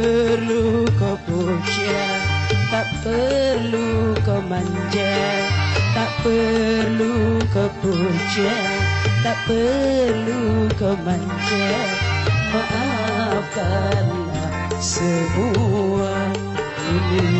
perlu kau puja Tak perlu kau manja Tak perlu kau puja Tak perlu kau manja. Maafkanlah semua ini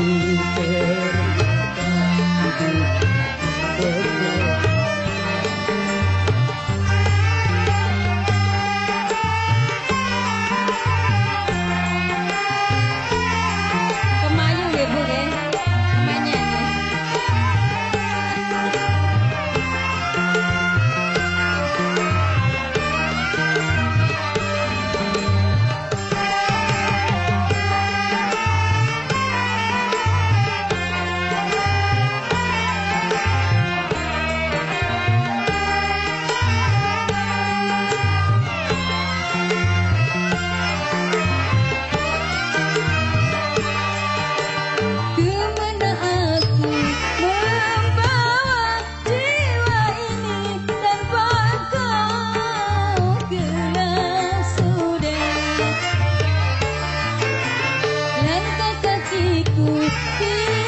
kasihku.